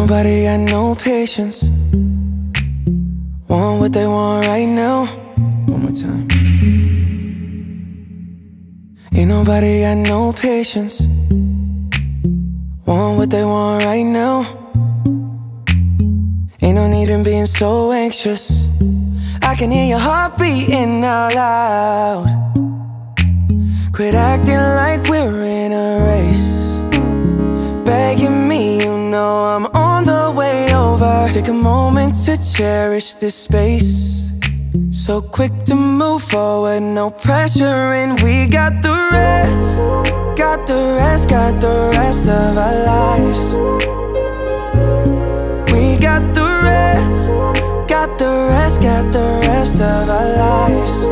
nobody got no patience. Want what they want right now. One more time. Ain't nobody got no patience. Want what they want right now. Ain't no need in being so anxious. I can hear your heart beating out loud. Quit acting like we're in Take a moment to cherish this space. So quick to move forward, no pressure, and we got the rest. Got the rest, got the rest of our lives. We got the rest, got the rest, got the rest of our lives.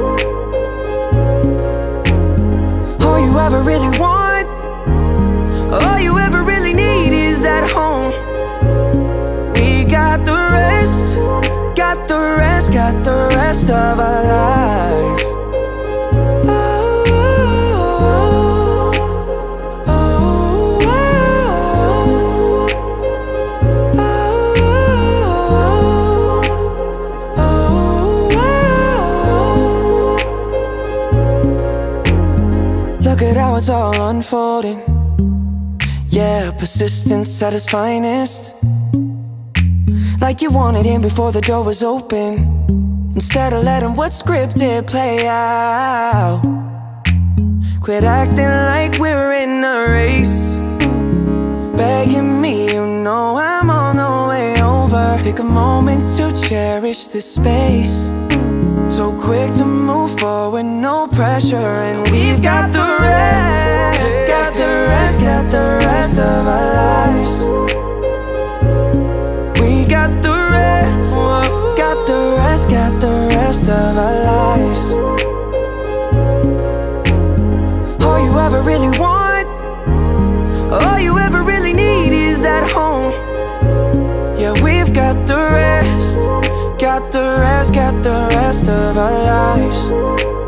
All you ever really want, rest of our lives. Oh, oh, oh, oh, oh. Look at how it's all unfolding. Yeah, persistence at its finest. Like you wanted in before the door was open. Instead of letting what's scripted play out. Quit acting like we're in a race. Begging me, you know I'm on the way over. Take a moment to cherish this space. So quick to move forward, no pressure, and we've got the rest. Got the rest, got the rest of our rest of our lives. All you ever really want, all you ever really need is at home. Yeah, we've got the rest, got the rest, got the rest of our lives.